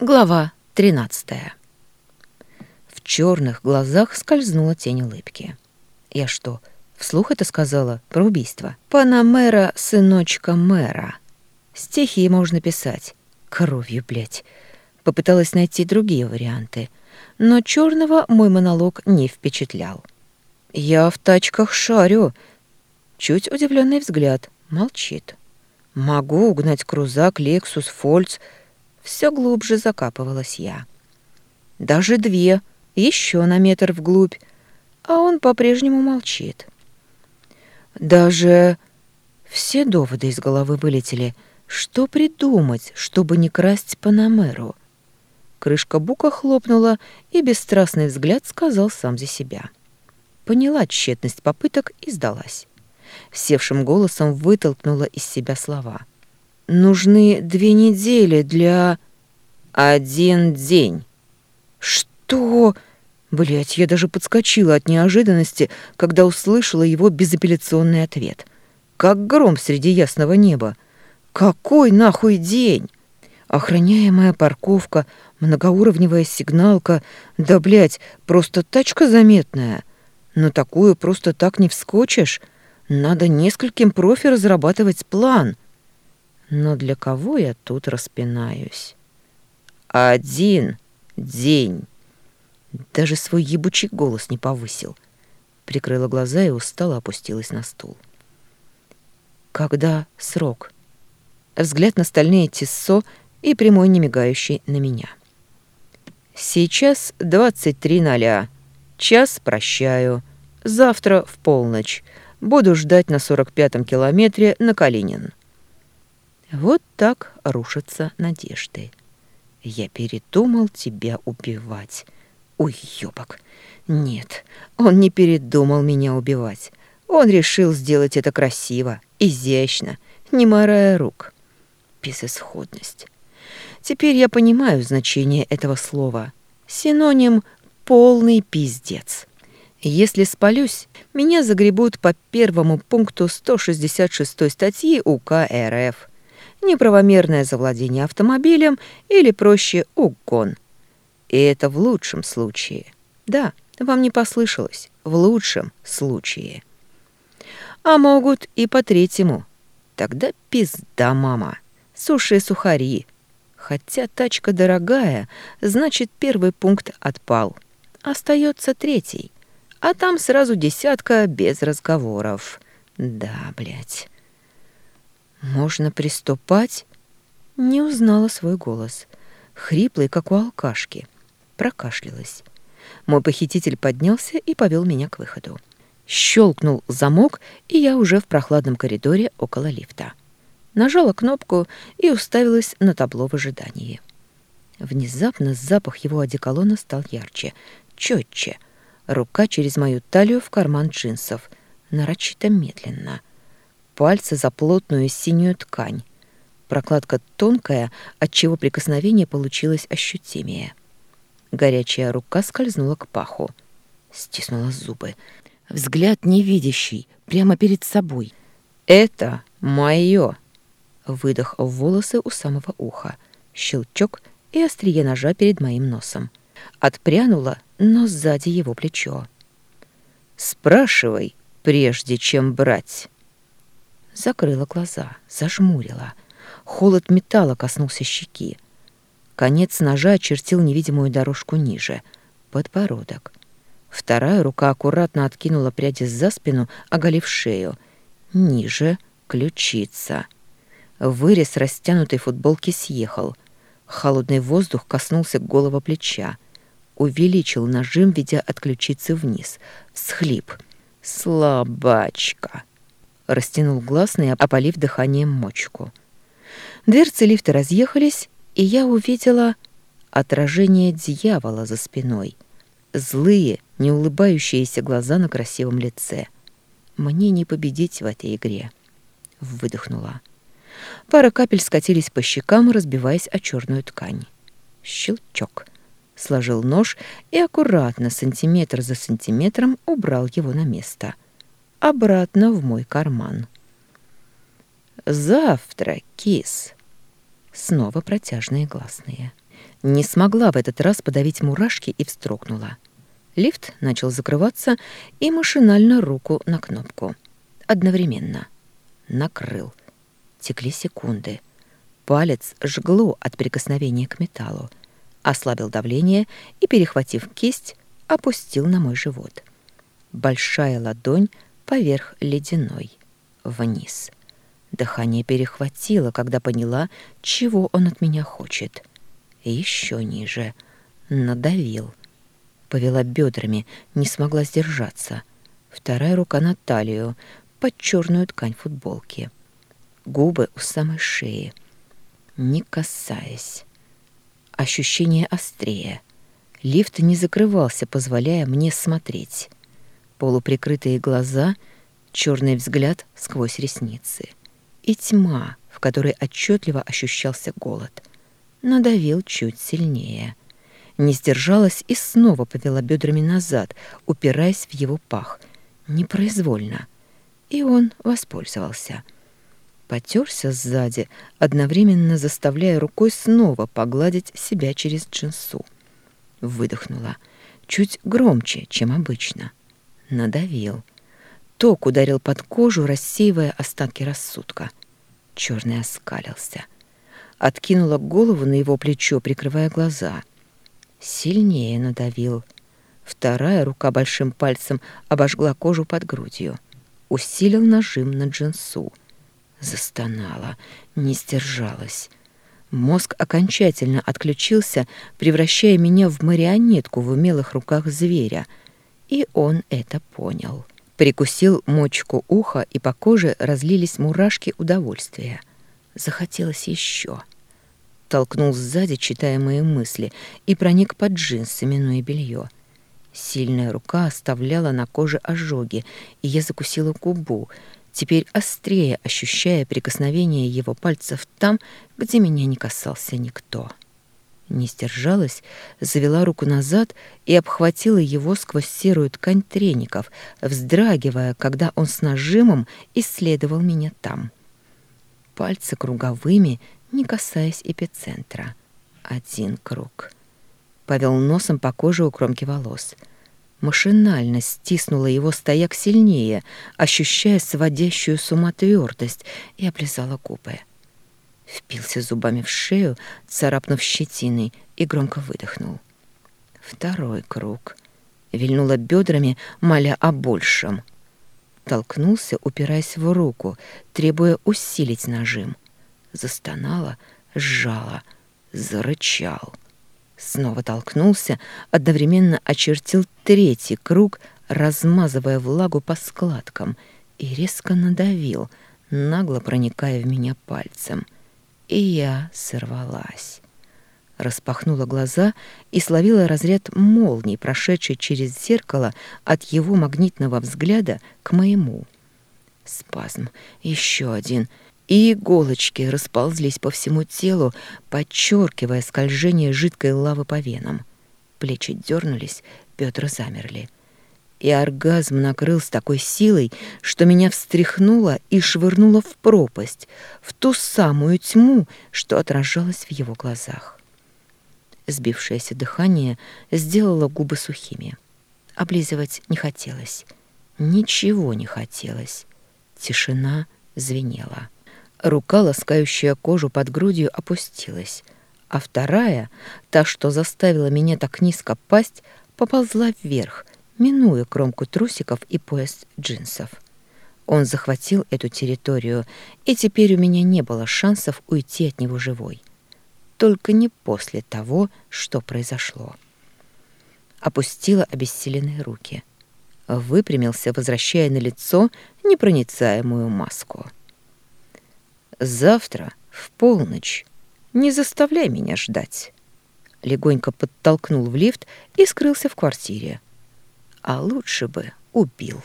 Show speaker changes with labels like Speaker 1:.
Speaker 1: Глава 13. В черных глазах скользнула тень улыбки. Я что, вслух это сказала про убийство? Панамера, сыночка мэра. Стихи можно писать. Кровью, блядь. Попыталась найти другие варианты, но черного мой монолог не впечатлял. Я в тачках шарю. Чуть удивленный взгляд. Молчит. Могу угнать крузак, Лексус, Фольц — все глубже закапывалась я. Даже две, еще на метр вглубь, а он по-прежнему молчит. Даже все доводы из головы вылетели. Что придумать, чтобы не красть Панамеру? Крышка бука хлопнула, и бесстрастный взгляд сказал сам за себя. Поняла тщетность попыток и сдалась. Севшим голосом вытолкнула из себя слова. Нужны две недели для... Один день. Что? Блять, я даже подскочила от неожиданности, когда услышала его безапелляционный ответ. Как гром среди ясного неба. Какой нахуй день? Охраняемая парковка, многоуровневая сигналка, да, блядь, просто тачка заметная. Но такую просто так не вскочишь. Надо нескольким профи разрабатывать план. Но для кого я тут распинаюсь? Один день. Даже свой ебучий голос не повысил. Прикрыла глаза и устало опустилась на стул. Когда срок? Взгляд на стальные тиссо и прямой немигающий на меня. Сейчас двадцать три ноля. Час прощаю. Завтра в полночь. Буду ждать на сорок пятом километре на Калинин. Вот так рушатся надежды. Я передумал тебя убивать. Ой, ёбок. Нет, он не передумал меня убивать. Он решил сделать это красиво, изящно, не морая рук. Безысходность. Теперь я понимаю значение этого слова. Синоним «полный пиздец». Если спалюсь, меня загребут по первому пункту 166 статьи УК РФ неправомерное завладение автомобилем или, проще, угон. И это в лучшем случае. Да, вам не послышалось. В лучшем случае. А могут и по третьему. Тогда пизда, мама. Суши и сухари. Хотя тачка дорогая, значит, первый пункт отпал. Остается третий. А там сразу десятка без разговоров. Да, блядь. «Можно приступать?» Не узнала свой голос. Хриплый, как у алкашки. Прокашлялась. Мой похититель поднялся и повел меня к выходу. Щелкнул замок, и я уже в прохладном коридоре около лифта. Нажала кнопку и уставилась на табло в ожидании. Внезапно запах его одеколона стал ярче, четче. Рука через мою талию в карман джинсов, нарочито медленно — пальцы за плотную синюю ткань. Прокладка тонкая, отчего прикосновение получилось ощутимее. Горячая рука скользнула к паху. Стиснула зубы. Взгляд невидящий, прямо перед собой. «Это моё!» Выдох в волосы у самого уха. Щелчок и острие ножа перед моим носом. Отпрянула, но сзади его плечо. «Спрашивай, прежде чем брать». Закрыла глаза, зажмурила. Холод металла коснулся щеки. Конец ножа очертил невидимую дорожку ниже. Подбородок. Вторая рука аккуратно откинула пряди за спину, оголив шею. Ниже — ключица. Вырез растянутой футболки съехал. Холодный воздух коснулся голого плеча. Увеличил нажим, ведя от ключицы вниз. Схлип. «Слабачка!» Растянул гласный, опалив дыханием мочку. Дверцы лифта разъехались, и я увидела отражение дьявола за спиной. Злые, неулыбающиеся глаза на красивом лице. Мне не победить в этой игре. Выдохнула. Пара капель скатились по щекам, разбиваясь о черную ткань. Щелчок. Сложил нож и аккуратно, сантиметр за сантиметром, убрал его на место — обратно в мой карман. «Завтра, кис!» Снова протяжные гласные. не смогла в этот раз подавить мурашки и встрогнула. Лифт начал закрываться и машинально руку на кнопку. Одновременно. Накрыл. Текли секунды. Палец жгло от прикосновения к металлу. Ослабил давление и, перехватив кисть, опустил на мой живот. Большая ладонь поверх ледяной. Вниз. Дыхание перехватило, когда поняла, чего он от меня хочет. Еще ниже. Надавил. Повела бедрами, не смогла сдержаться. Вторая рука на талию, под черную ткань футболки. Губы у самой шеи. Не касаясь. Ощущение острее. Лифт не закрывался, позволяя мне смотреть. Полуприкрытые глаза, черный взгляд сквозь ресницы. И тьма, в которой отчетливо ощущался голод. Надавил чуть сильнее. Не сдержалась и снова повела бедрами назад, упираясь в его пах. Непроизвольно. И он воспользовался. Потерся сзади, одновременно заставляя рукой снова погладить себя через джинсу. Выдохнула. Чуть громче, чем обычно. Надавил. Ток ударил под кожу, рассеивая остатки рассудка. Черный оскалился. Откинула голову на его плечо, прикрывая глаза. Сильнее надавил. Вторая рука большим пальцем обожгла кожу под грудью. Усилил нажим на джинсу. Застонала, не сдержалась. Мозг окончательно отключился, превращая меня в марионетку в умелых руках зверя. И он это понял. Прикусил мочку уха, и по коже разлились мурашки удовольствия. Захотелось еще. Толкнул сзади, читая мои мысли, и проник под джинсы, минуя белье. Сильная рука оставляла на коже ожоги, и я закусила губу, теперь острее ощущая прикосновение его пальцев там, где меня не касался никто. Не сдержалась, завела руку назад и обхватила его сквозь серую ткань треников, вздрагивая, когда он с нажимом исследовал меня там. Пальцы круговыми, не касаясь эпицентра. Один круг. Повел носом по коже у кромки волос — Машинально стиснула его стояк сильнее, ощущая сводящую с ума твердость, и облизала губы. Впился зубами в шею, царапнув щетиной, и громко выдохнул. Второй круг. Вильнула бедрами, моля о большем. Толкнулся, упираясь в руку, требуя усилить нажим. Застонала, сжала, зарычал. Снова толкнулся, одновременно очертил третий круг, размазывая влагу по складкам, и резко надавил, нагло проникая в меня пальцем. И я сорвалась. Распахнула глаза и словила разряд молний, прошедший через зеркало от его магнитного взгляда к моему. Спазм. Еще один — и иголочки расползлись по всему телу, подчеркивая скольжение жидкой лавы по венам. Плечи дернулись, бедра замерли. И оргазм накрыл с такой силой, что меня встряхнуло и швырнуло в пропасть, в ту самую тьму, что отражалась в его глазах. Сбившееся дыхание сделало губы сухими. Облизывать не хотелось. Ничего не хотелось. Тишина звенела. Рука, ласкающая кожу под грудью, опустилась, а вторая, та, что заставила меня так низко пасть, поползла вверх, минуя кромку трусиков и пояс джинсов. Он захватил эту территорию, и теперь у меня не было шансов уйти от него живой. Только не после того, что произошло. Опустила обессиленные руки. Выпрямился, возвращая на лицо непроницаемую маску. Завтра в полночь. Не заставляй меня ждать. Легонько подтолкнул в лифт и скрылся в квартире. А лучше бы убил.